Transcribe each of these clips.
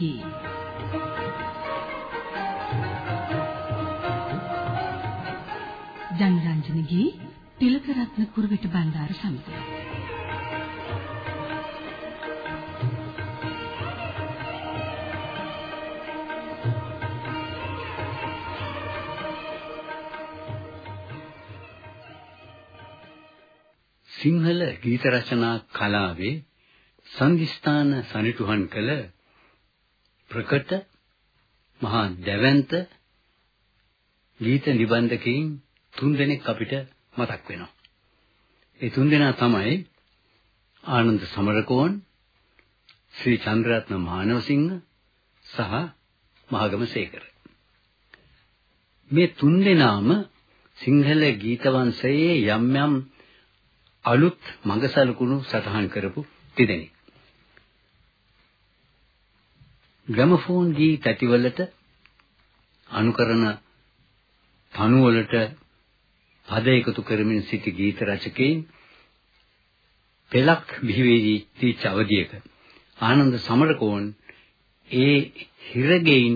ජනරන්ජනගේ ජනරන්ජනගේ තිලකරත්න කුරුවිට බණ්ඩාර සමඟ සිංහල ගීත රචනා කලාවේ සංදිස්ථාන සනිටුහන් කළ ප්‍රකට මහා දැවැන්ත ගීත නිබන්ධකයින් තුන්දෙනෙක් අපිට මතක් වෙනවා. ඒ තුන්දෙනා තමයි ආනන්ද සමරකෝන්, ශ්‍රී චන්ද්‍රරත්න මානවසිංහ සහ මහගම සේකර. මේ තුන්දෙනාම සිංහල ගීත වංශයේ යම් යම් අලුත් මඟසලකුණු සටහන් කරපු තිදෙනෙක්. ග්‍රැමෆෝන් ගී තැටිවලට අනුකරන තනුවලට පද එකතු කරමින් සිටි ගීත රචකයින් පෙලක් බිහිවේදී අවධියක ආනන්ද සමරකෝන් ඒ හිරගෙයින්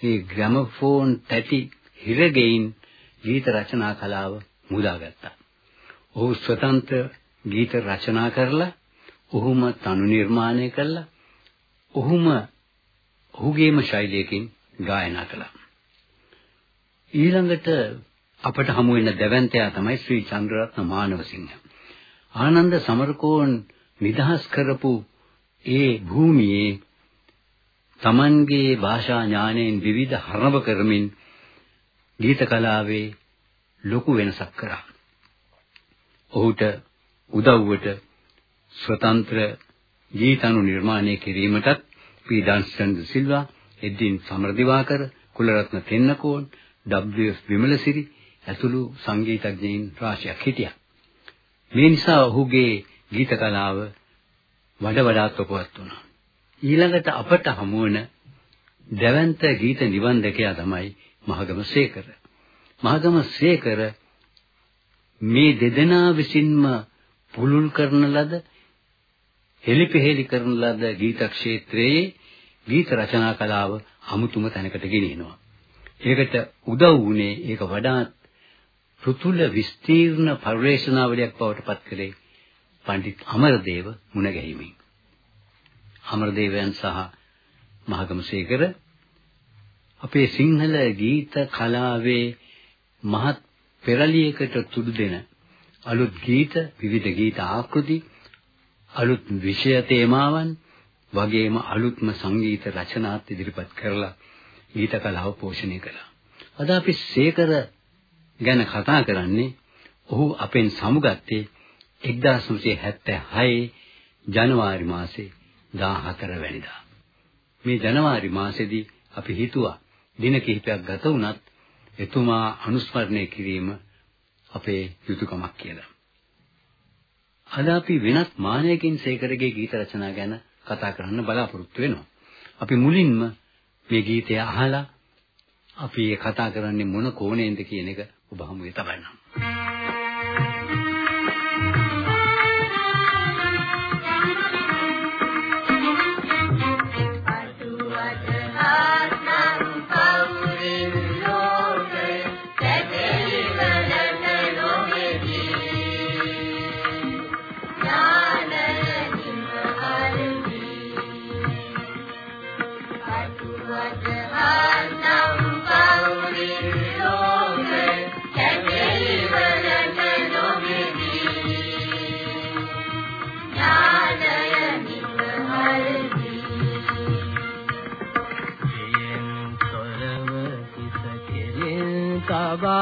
ඒ ග්‍රැමෆෝන් තැටි හිරගෙයින් ගීත රචනා කලාව මුදාගත්තා. ඔහු ස්වතන්ත්‍ර ගීත රචනා කරලා ඔහුම තනු නිර්මාණය කළා. ඔහුම ඔහුගේම ශෛලියකින් ගායනා කළා. ඊළඟට අපට හමු වෙන දැවැන්තයා තමයි ශ්‍රී චන්ද්‍රරත්න මානවසිංහ. ආනන්ද සමරකෝන් නිදහස් කරපු ඒ භූමියේ තමන්ගේ භාෂා ඥාණයෙන් විවිධ හරව කරමින් ගීත කලාවේ ලොකු වෙනසක් කරා. ඔහුට උදව්වට ස්වතන්ත්‍ර ගීතනු නිර්මාණය කිරීමටත් P Dunstan Silva, Edwin Samaradivakara, Kularatne Tennakoon, W Wimalasiri ඇතුළු සංගීතඥයින් රාශියක් හිටියා. මේ නිසා ඔහුගේ ගීත කලාව වඩ වඩාත් උපවත් වුණා. ඊළඟට අපට හමු වන දැවැන්ත ගීත නිබන්ධකයා තමයි මහගම සේකර. මහගම සේකර මේ දෙදෙනා විසින්ම පුලුල් කරන ලද හෙලිපෙහෙලි කරන ලද ගීත ක්ෂේත්‍රයේ ගීත රචනා කලාව අමුතුම තැනකට ගෙනියනවා. ඒකට උදව් වුණේ ඒක වඩාත් පෘතුල විස්තීර්ණ පරිවේශනාවලියක් බවට පත් කළේ පඬිත් අමරදේව මුණගැහිමින්. අමරදේවයන් සහ මහගමසේකර අපේ සිංහල ගීත කලාවේ මහත් පෙරලියකට තුඩු දෙන අලුත් ගීත විවිධ ගීත ආකෘති අලුත් විෂය තේමාවන් වගේම අලුත්ම සංගීත රචනාත් ඉදිරිපත් කරලා ගීත කලාව පෝෂණය කළා. අද අපි සේකර ගැන කතා කරන්නේ ඔහු අපෙන් සමුගත්තේ 1976 ජනවාරි මාසේ 14 වැනිදා. මේ ජනවාරි මාසෙදී අපි හිතුවා දින කිහිපයක් ගත වුණත් එතුමා අනුස්මරණය කිරීම අපේ යුතුයකමක් කියලා. අද අපි වෙනත් මානයකින් සේකරගේ ගීත රචනා ගැන කතා කරන්න බලාපොරොත්තු වෙනවා. අපි මුලින්ම මේ ගීතය අහලා අපි කතා කරන්නේ මොන කෝණයෙන්ද කියන එක ඔබ හමුවේ තබන්නම්.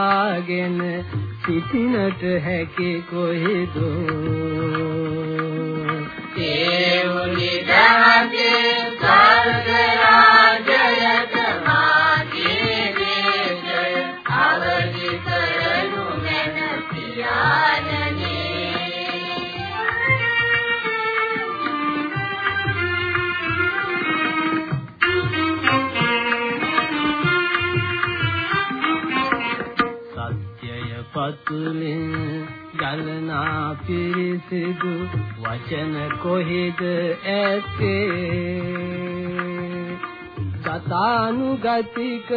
තබාගෙන සිටිනට හැකි කොහෙද? ඒ උනි දහසේ පතුලින් ගලනා පිරිසිදු වචන කොහෙද ඇත්තේ? ගතානුගතිකව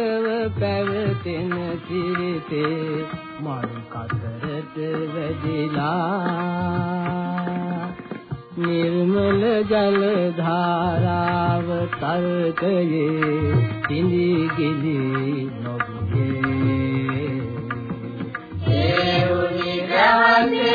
පැවතෙන සිරිතේ මල් කතරට වැදිලා. නිර්මල ජල ධාරාව තර්කයේ තිඳි ගිලි නොබියේ grande.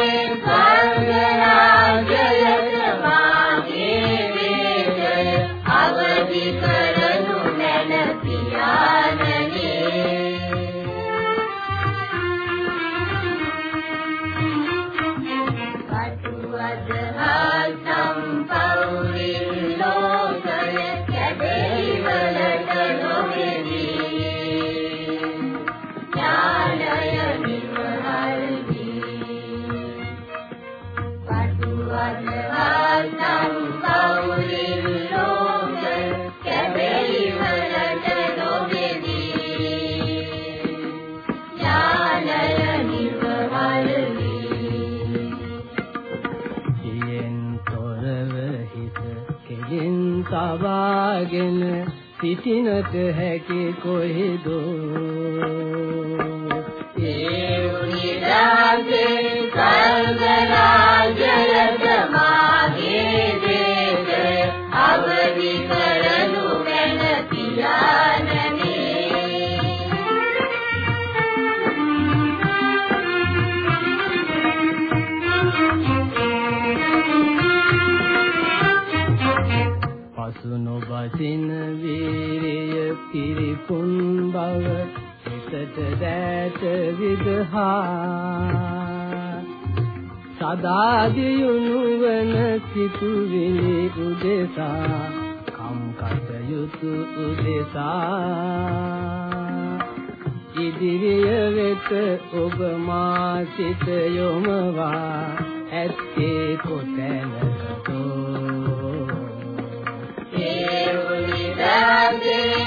ගානේ සිටිනට හැකි කොහෙදෝ හිතට දැට විදහා සදා දියුණු වන සිතුවිලි උදෙසා කම් කටයුතු උදෙසා ඉදිරිය වෙත ඔබ මා සිත යොමවා ඇත්තේ කොතැනකදෝ ඒ උනිදාගේ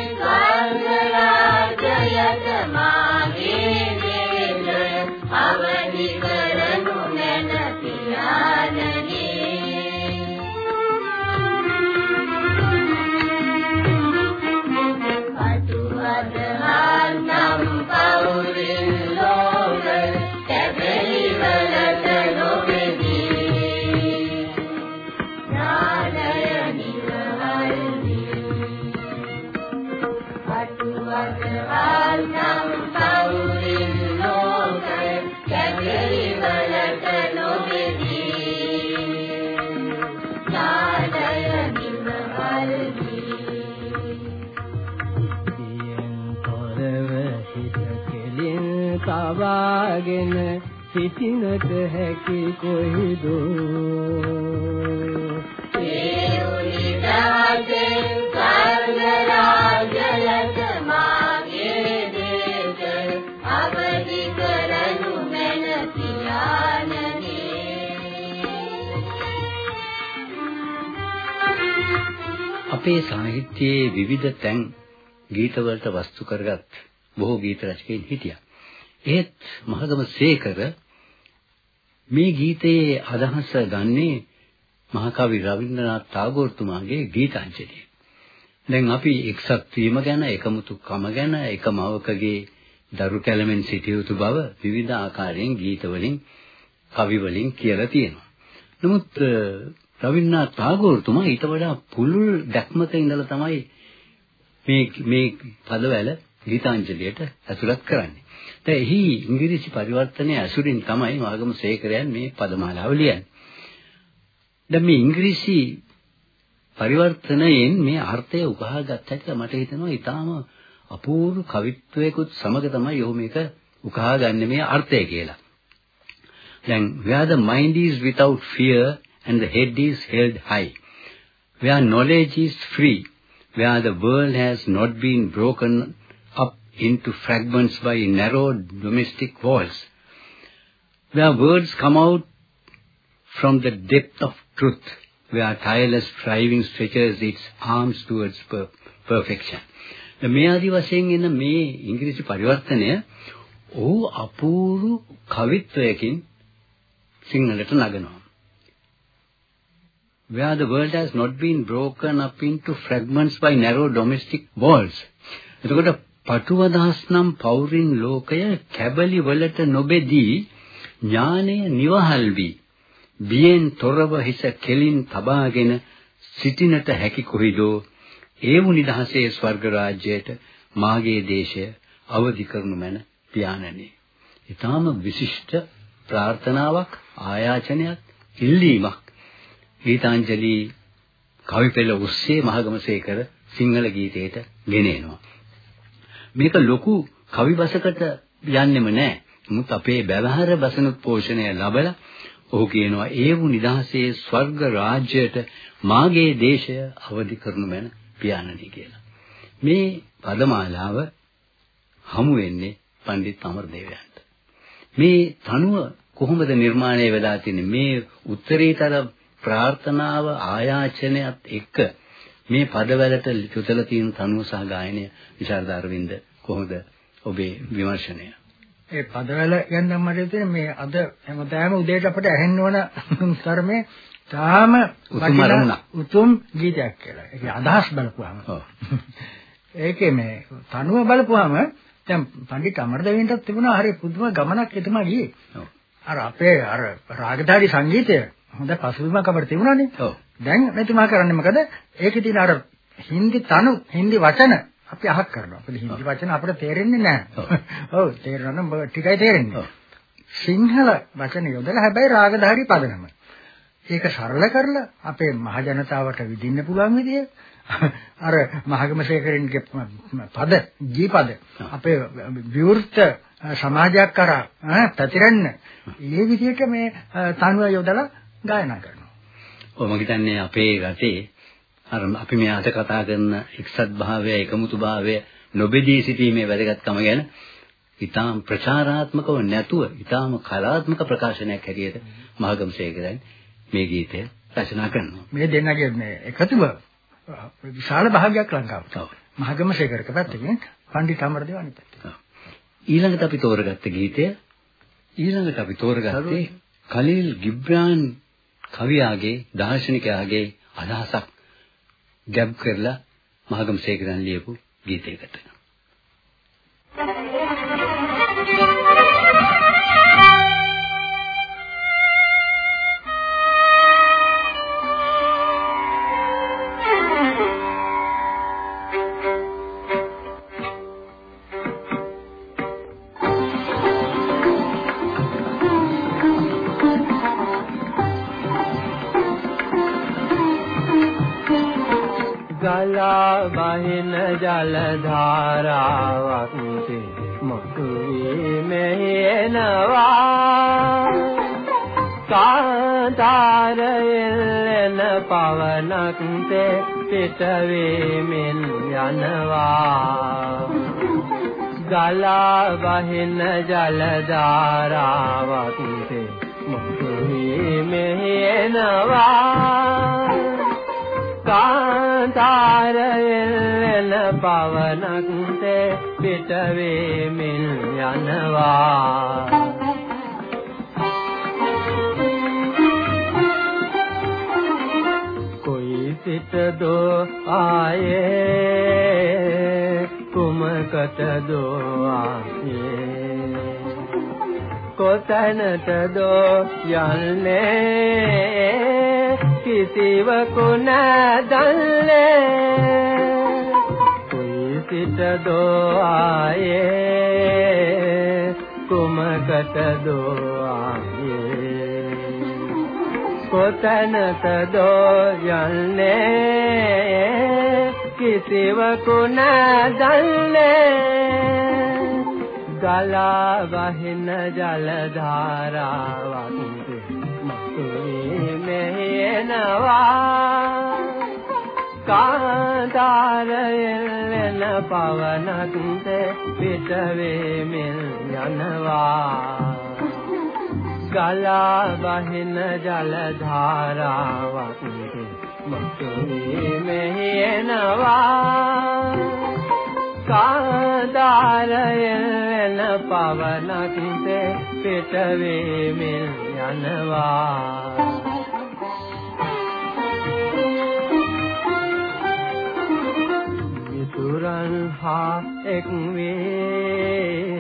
සවාගෙන සිටිනට හැකි කොයිදෝ ඒ උනිදාසේ කර්ණරාජලක මාගේ දේශ අවදි කරනු මැන පියාණනේ අපේ සාහිත්‍යයේ විවිධ තැන් ගීතවලට වස්තු කරගත් බොහෝ ගීත රචකයින් හිටියා. ඒත් මහගම සේකර මේ ගීතයේ අදහස ගන්නේ මහකවි රවීන්ද්‍රනාත් tagore තුමාගේ ගීතාංජලිය. දැන් අපි එක්සත් වීම ගැන එකමුතුකම ගැන එකමවකගේ දරු කැලමෙන් සිටිය යුතු බව විවිධ ආකාරයෙන් ගීත වලින් කවි වලින් කියලා තියෙනවා. නමුත් රවීන්ද්‍රනාත් tagore තුමා ඊට වඩා පුළුල් දැක්මක ඉඳලා තමයි මේ මේ පදවල ගීතාංජලියට ඇතුළත් කරන්නේ. දැන් එහි ඉංග්‍රීසි පරිවර්තනය ඇසුරින් තමයි මාගම සේකරයන් මේ පදමාලාව ලියන්නේ. දැන් මේ ඉංග්‍රීසි පරිවර්තනයෙන් මේ අර්ථය උකහා ගත්තට මට හිතෙනවා ඊටාම අපූර්ව කවිත්වයකුත් සමග තමයි යොහු මේක උකහා ගන්න මේ අර්ථය කියලා. දැන් where the mind is without fear and the head is held high where knowledge is free where the world has not been broken up into fragments by narrow domestic walls, where words come out from the depth of truth, where tireless striving stretches its arms towards per perfection. මේ ආදි වශයෙන් එන මේ ඉංග්‍රීසි පරිවර්තනය ඕ අපූර්ව කවිත්වයකින් සිංහලට නගනවා. where the world has not been broken up into fragments by narrow domestic walls. එතකොට පටුවදහස් නම් පෞරින් ලෝකය කැබලි වලට නොබෙදී ඥානය නිවහල් වී බියෙන් තොරව හිස කෙලින් තබාගෙන සිටිනට හැකි කොහිදෝ ඒ වු නිදහසේ ස්වර්ග රාජ්‍යයට මාගේ දේශය අවදි කරනු මැන පියාණනි. ඊටාම විශිෂ්ට ප්‍රාර්ථනාවක් ආයාචනයක් ඉල්ලීමක් ගීතාංජලි කවි පෙළ ඔස්සේ මහගමසේකර සිංහල ගීතයට ගෙනෙනවා. මේක ලොකු කවි බසකට යන්නෙම නෑ. මුත් අපේ බැවහර බසනුත් පෝෂණය ලැබලා ඔහු කියනවා ඒ වූ නිදහසේ ස්වර්ග රාජ්‍යයට මාගේ දේශය අවදි කරනු මැන පියාණනි කියලා. මේ පදමාලාව හමු වෙන්නේ පණ්ඩිත් අමරදේවයන්ට. මේ තනුව කොහොමද නිර්මාණය වෙලා තින්නේ මේ උත්තරීතර ප්‍රාර්ථනාව ආයාචනයත් එක්ක මේ පදවලට යොදලා තියෙන තනුව සහ ගායනය විශාරද අරවින්ද කොහොමද ඔබේ විමර්ශනය? ඒ පදවල ගැන මට තියෙන මේ අද හැමදාම උදේට අපිට ඇහෙන්න ඕන ධර්මයේ තාම උතුම් ගීතයක් කියලා. ඒක අදහස් බලපුවාම. ඒකේ මේ තනුව බලපුවාම දැන් පඬිත් අමරදේවින්ටත් තිබුණා හරි පුදුම ගමනක් එතුමා ගියේ. අර අපේ අර රාගධාරි සංගීතය හොඳ පසුබිමක් අපිට තිබුණානේ. ඔව්. දැන් මෙතුමා කරන්නේ මොකද? ඒකේ තියෙන අර හින්දි තනු හින්දි වචන අපි අහක් කරනවා. අපිට හින්දි වචන අපිට තේරෙන්නේ නැහැ. ඔව් තේරෙනවා නම් ටිකයි තේරෙන්නේ. සිංහල වචන යොදලා හැබැයි රාගධාරි පදනම. ඒක සරල කරලා අපේ මහ ජනතාවට විඳින්න පුළුවන් විදිය අර මහගමසේකරින්ගේ පද ජීපද අපේ විවෘත සමාජයක් කරා පැතිරෙන්න ඒ විදිහට මේ තනුව යොදලා ගායනා කරනවා. ඔව් මම හිතන්නේ අපේ රටේ අර අපි මේ අද කතා කරන එක්සත් භාවය එකමුතු භාවය නොබෙදී සිටීමේ වැදගත්කම ගැන ඊටාම් ප්‍රචාරාත්මකව නැතුව ඊටාම් කලාත්මක ප්‍රකාශනයක් හැටියට මහගමසේකරන් මේ ගීතය රචනා කරනවා. මේ දෙන්නගේ මේ එකතුව විශාල භාගයක් ලංකාවට. ඔව්. මහගමසේකරක පැත්තකින් පණ්ඩිත අමරදේව අනිත් පැත්තකින්. ඊළඟට අපි තෝරගත්ත ගීතය ඊළඟට අපි තෝරගත්තේ කලීල් ගිබ්‍රාන් කවියාගේ දාර්ශනිකයාගේ අදහසක් ගැබ් කරලා මහගමසේකරන් ලියපු ගීතයකට. ගලා බහින ජල ධාරාවක් මතුවී මෙහෙනවා කාන්තාරයෙන් පවනක් තේ පිට වීමෙන් යනවා. ගලා බහින ජල ධාරාවක් තේ මතුවී මෙහෙනවා කාන්තාරයෙන් පවනක් පිට වේමින් යනවා. කොයි සිටදෝ ආයේ? කුමකටදෝ ආයේ කොතැනටදෝ යන්නේ? කිසිවකු නැදල්ලේ කුයි සිටදෝ ආයේ කුමකටදෝ ආයේ කොතැනටදෝ යන්නේ කිසිවකු නැදල්ලේ ගලා වහින ජල ධාරාවක් මතුවේ මෙහෙනවා කාන්තාරයෙන් පවනක් පිට වේමින් යනවා. ගලා වහින ජල ධාරාවක් මතුවේ මෙහෙනවා කාදාරයෙන් පවනක් පිට වේමින් යනවා. විසුරන් හා එක් වේ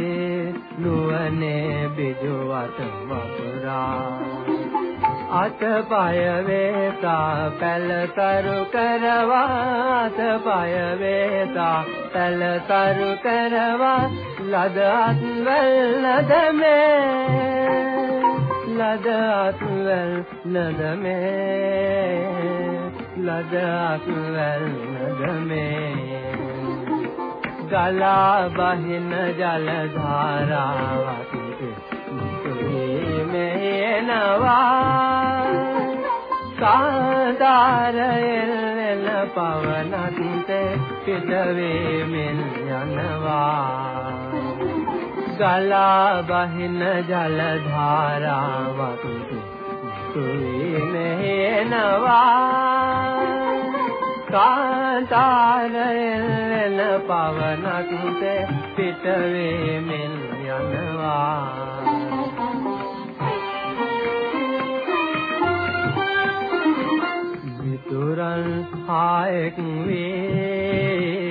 නුවනේ බිජවත වපුරා. අතපය වේතා පැලතරු කරවා. අතපය වේතා පැලතරු කරවා. ලද අත්වල දමේ ලද අත්වැල් නදමේ ලද අත්වැල් නදමේ ගලා බහින ජල ධාරාවක් මෙයනවා කාදාරයෙන් පවනත් පිටවේ මෙන් යනවා. ගලා බහින ජල ධාරාවක් මෙයනවා කාන්තාරයෙන් පවනත් පිටවේ මෙන් යනවා. මිතුරන් හායක වේ.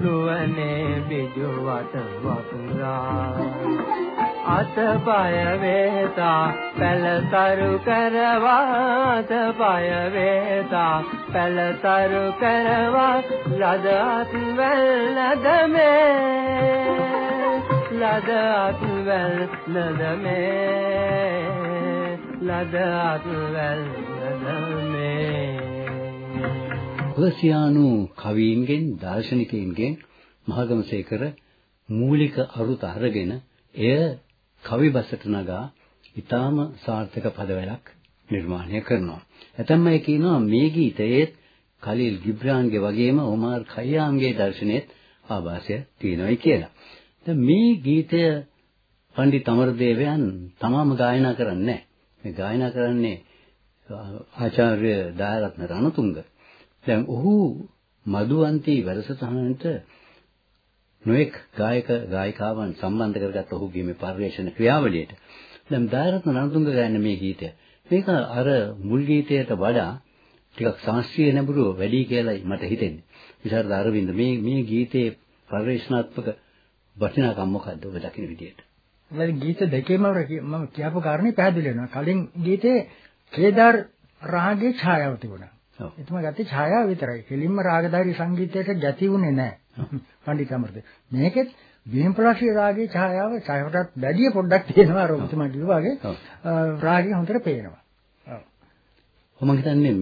නුවනේ බිජුවට වතුරා. අතපය වේතා පැලතරු කරවා. අතපය වේතා පැලතරු කරවා. ලදත් වැල් නදමේ ලදත් වැල් නදමේ ලදත් වැල් නදමේ පර්සියානු කවීන්ගෙන් දාර්ශනිකයින්ගෙන් මහගමසේකර මූලික අරුත අරගෙන එය කවි බසට නගා ඊටාම සාර්ථක පදවැලක් නිර්මාණය කරනවා. ඇතැම් අය කියනවා මේ ගීතයේ කලීල් ගිබ්‍රාන්ගේ වගේම ඔමාර් ඛය්යාම්ගේ දර්ශනයේත් ආభాසය තියෙනවායි කියලා. දැන් මේ ගීතය පණ්ඩිත අමරදේවයන් තමාම ගායනා කරන්නේ මේ ගායනා කරන්නේ ආචාර්ය දායරත්න රණතුංග. දැන් ඔහු මధుවන්ති වැඩසටහනට නොඑක් ගායක ගායිකාවන් සම්බන්ධ කරගත් ඔහුගේ මේ පරිශ්‍රණ ක්‍රියාවලියට. දැන් දායරත්න රණතුංග ගායන මේ ගීතය. මේක අර මුල් ගීතයට වඩා ටිකක් ශාස්ත්‍රීය නැඹුරුව වැඩි කියලායි මට හිතෙන්නේ. විශාරද අරවින්ද මේ මේ ගීතයේ පරිශ්‍රණාත්මක වටිනාකම මොකද්ද ඔබ දකින විදියට? මම ගීත දෙකේම මම කියපු කාරණේ පැහැදිලි වෙනවා. කලින් ගීතේ කේදාර් රාගයේ ඡායාව තිබුණා එතුම ගත්තේ ඡායාව විතරයි. කෙලින්ම රාගධාරී සංගීතයට ගැති වුණේ නැහැ. පණ්ඩිත අමරද. මේකෙත් විහිම්පලාශී රාගයේ ඡායාව ඡායාවටත් වැඩි පොඩ්ඩක් තියෙනවා අර ඔබතුමා කිව්වා වගේ. රාගය හොඳට පේනවා. ඔව්. මම හිතන්නේ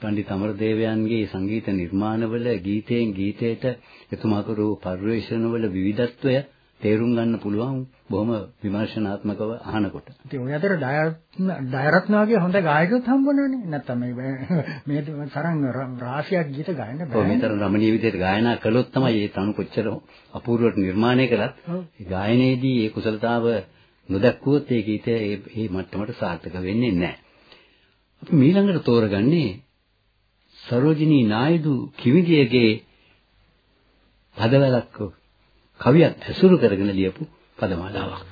පණ්ඩිත අමරදේවයන්ගේ සංගීත නිර්මාණවල ගීතයෙන් ගීතයට එතුමා කරු පරිවේශනවල විවිධත්වය තේරුම් ගන්න පුළුවන් බොහොම විමර්ශනාත්මකව අහනකොට. ඉතින් ඔය අතර ඩයරත්න වගේ හොඳ ගායකයෙක් හම්බුණානේ. නැත්තම් මේ මේ තරම් රාශියක් ගීත ගායන්න බෑ. ඔව් මේතර රමණීය විදිහට ගායනා කළොත් තමයි ඒ තනු කොච්චර අපූර්වට නිර්මාණය කළත් ගායනයේදී ඒ කුසලතාව නොදැක්කුවොත් ඒ ගීතය මේ මට්ටමට සාර්ථක වෙන්නේ නැහැ. අපි ඊළඟට තෝරගන්නේ සරෝජිනී නායිඩු කිවිදියගේ පදවලක් කවියක් ඇසුරු කරගෙන ලියපු පදමාලාවක්.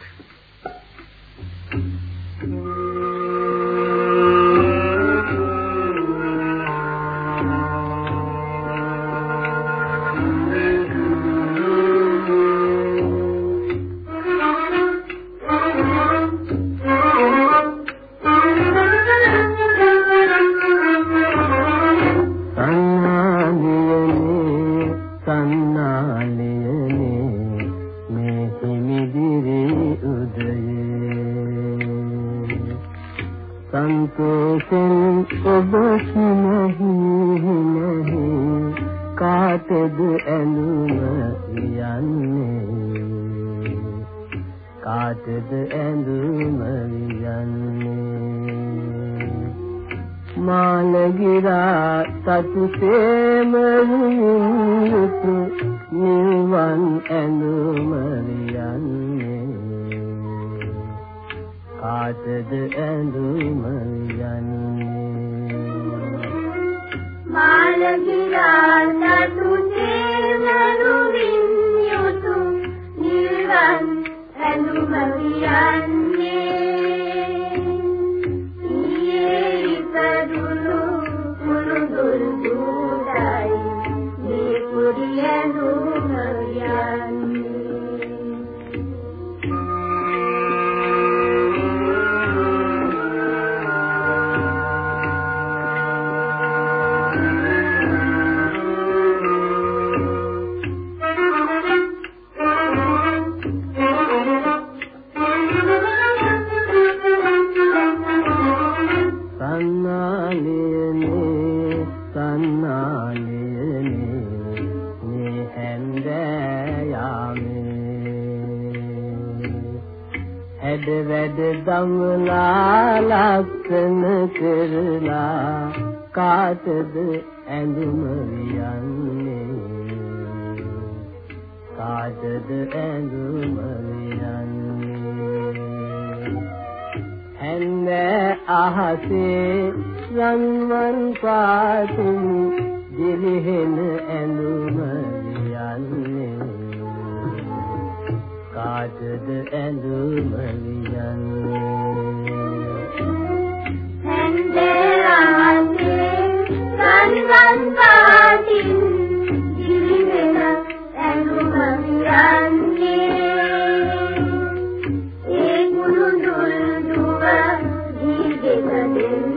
ඇඳුම යන්නේ මාළගියා නතු තේ නිවන් ඇඳුම කියන්නේ යාමේ හැඩ වැඩ දමලා ලක්ෂණ කරලා කාටද ඇඳුම වියන්නේ කාටද ඇඳුම වියන්නේ හැන්නේ අහසේ යන්වන් පාතුම් දිලිහෙන ඇඳුම වියන්නේ කාටද ඇඳුම වියන්නේ හැන්දරාගේ රන්වන් පාටින් දිලිහෙන ඇඳුම වියන්නේ ඒ කුළුඳුල් දුව දීගෙන දෙන්නයි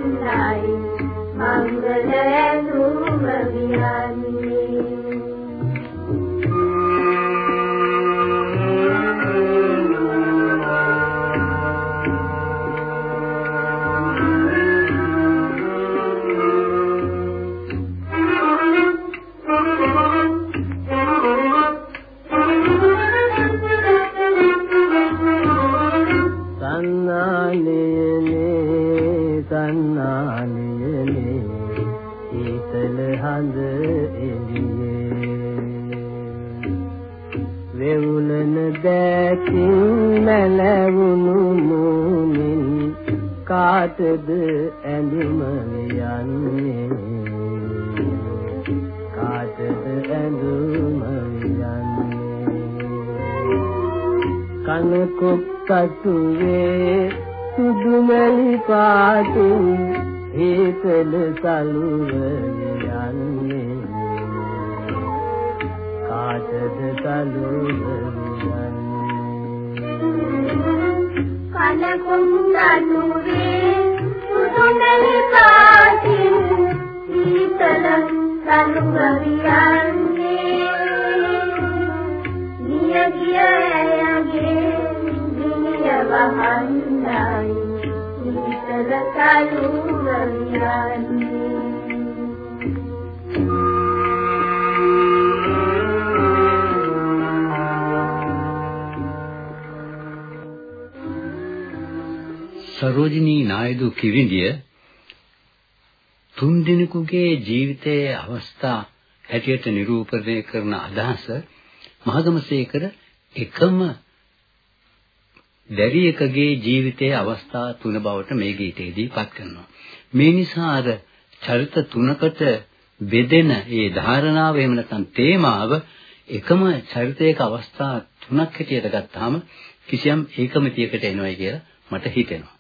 කනකොක් කටුවේ සුදුමලි පාටින් හේතල සලුව යන්නේ. කාටද සලුව යන්නේ? කනකොංගනුවේ සුදුමලි පාටින් සීතල සලුවරියන්නේ ගිය ගිය ඇයගේ ගිනිය වහන්නයි සීතල සලුවරියන්නේ සරෝජිනී නායදු කිවිඳිය තුන් දිනකුගේ ජීවිතයේ අවස්ථා හැටියට නිරූපණය කරන අදහස මහගමසේකර එකම දැරියකගේ ජීවිතයේ අවස්ථා තුන බවට මේ ගීතයේදී පත් කරනවා. මේ නිසා අර චරිත තුනකට බෙදෙන ඒ ධාරණාව එහෙම නැත්නම් තේමාව එකම චරිතයක අවස්ථා තුනක් හැටියට ගත්තාම කිසියම් ඒකමතියකට එනවයි කියලා මට හිතෙනවා.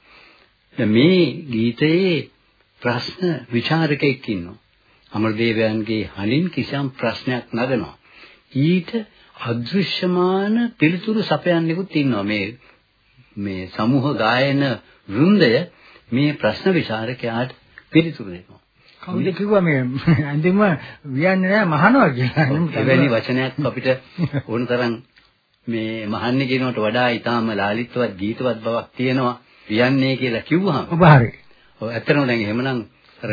දැන් මේ ගීතයේ ප්‍රශ්න ਵਿਚාරකෙක් ඉන්නවා. අමරදේවයන්ගේ හලින් කිසියම් ප්‍රශ්නයක් නගනවා. ඊට අදෘශ්‍යමාන පිළිතුරු සපයන්නෙකුත් ඉන්නවා මේ මේ සමූහ ගායන වෘන්දය මේ ප්‍රශ්න විචාරකයාට පිළිතුරු දෙනවා. කවුද කිව්වා මේ අන්තිම වියන්නේ නැහැ මහනවා කියලා. එවැනි වචනයක් අපිට ඕන තරම් මේ මහන්නේ කියනකට වඩා ඊටාම ලාලිත්වත් ගීතවත් බවක් තියෙනවා වියන්නේ කියලා කිව්වහම. ඔබ හරි. ඔව් ඇත්තටම දැන් එහෙමනම් අර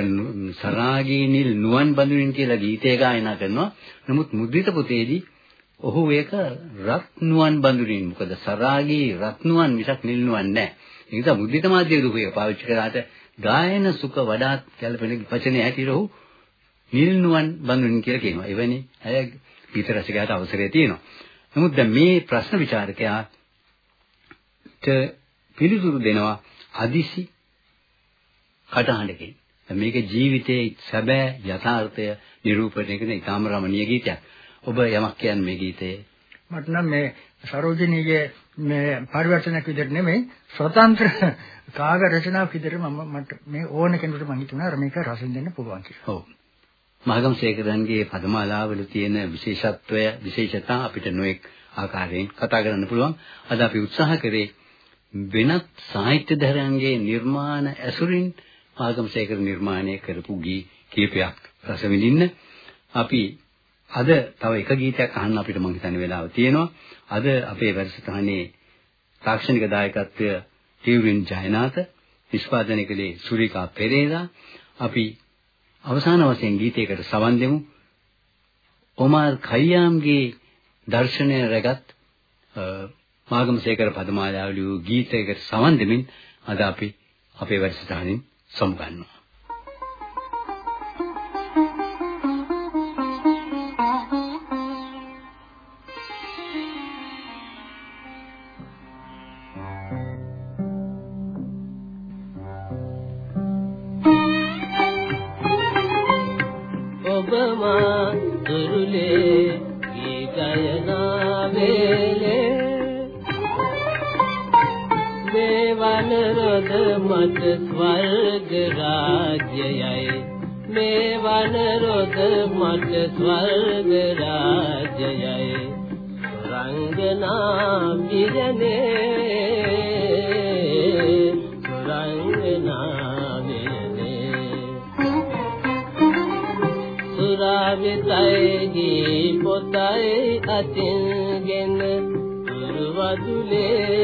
සරාගී නිල් නුවන් බඳුනින් කියලා ගීතය ගායනා කරනවා. නමුත් මුද්‍රිත පොතේදී ඔහු ඒක රත් නුවන් බඳුනින් මොකද සරාගී රත් නුවන් මිසක් නිල් නුවන් නැහැ. ඒ නිසා මුද්‍රිත මාධ්‍ය රූපය පාවිච්චි කරාට ගායන සුඛ වඩාත් ගැළපෙන වචනේ හැටියට ඔහු නිල් නුවන් බඳුනින් කියලා කියනවා. එවැනි අය ගීත රසිකයාට අවසරය තියෙනවා. නමුත් දැන් මේ ප්‍රශ්න විචාරකයාට පිළිතුරු දෙනවා අදිසි කටහඬකින්. මේක ජීවිතයේ සැබෑ යථාර්ථය නිරූපණය කරන ඉතාම රමණීය ගීතයක්. ඔබ යමක් කියන්නේ මේ ගීතයේ මට නම් මේ සරෝජිනීගේ මේ පරිවර්තනයක් විදිහට නෙමෙයි ස්වතන්ත්‍ර කාග රචනාවක් විදිහට මම මට මේ ඕන කෙනෙකුට මම හිතුණා මේක රසින් දෙන්න පුළුවන් කියලා. ඔව්. මහගම් සේකරන්ගේ පදමාලාවල තියෙන විශේෂත්වය විශේෂතා අපිට නොඑක් ආකාරයෙන් කතා කරන්න පුළුවන්. අද අපි උත්සාහ කරේ වෙනත් සාහිත්‍ය ධරයන්ගේ නිර්මාණ ඇසුරින් මහගම් සේකර නිර්මාණය කරපු ගී කීපයක් රස විඳින්න. අපි අද තව එක ගීතයක් අහන්න අපිට මං හිතන්නේ වෙලාව තියෙනවා. අද අපේ වැඩසටහනේ තාක්ෂණික දායකත්වය ටියුරින් ජයනාත නිෂ්පාදනය කළේ සුරිකා පෙරේරා. අපි අවසාන වශයෙන් ගීතයකට සවන් දෙමු. ඔමාර් කයියාම්ගේ දර්ශනය රැගත් මාගමසේකර පදමාලාවලිය ගීතයකට සවන් දෙමින් අද අපි අපේ වැඩසටහනින් සමුගන්නවා. දුරුලේ ගී ගයනා වේලේ මේ වන රොද මත ස්වර්ග රාජ්‍යයයි. මේ වන රොද මත ස්වර්ග රාජ්‍යයයි. රංගනා විරනේ අතින්ගෙන දුරවදුලේ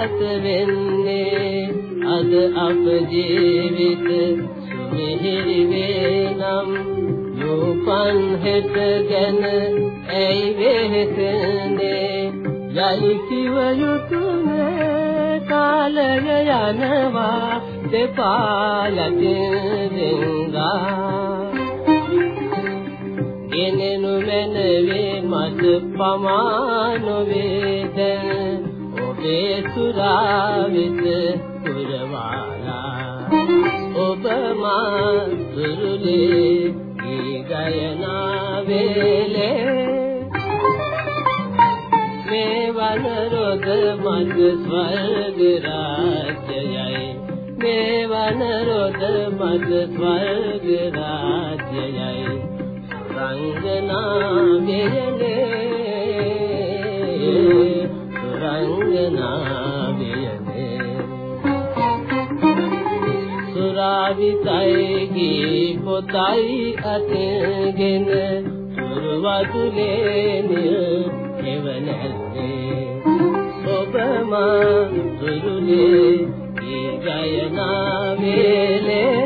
ඇයිලත් ගයනා වේලේ මේ වන රොද මත ස්වර්ග රාජ්‍යයයි. මේ වන රොද මත ස්වර්ග රාජ්‍යයයි. රංගනා වේනේ රංගනා සුරාවිතයි ගී පොතයි අතගෙන සුරවතුලේ එවනල්ලේ ඔබ මා දුරුලේ ඊ ගයනා වේලේ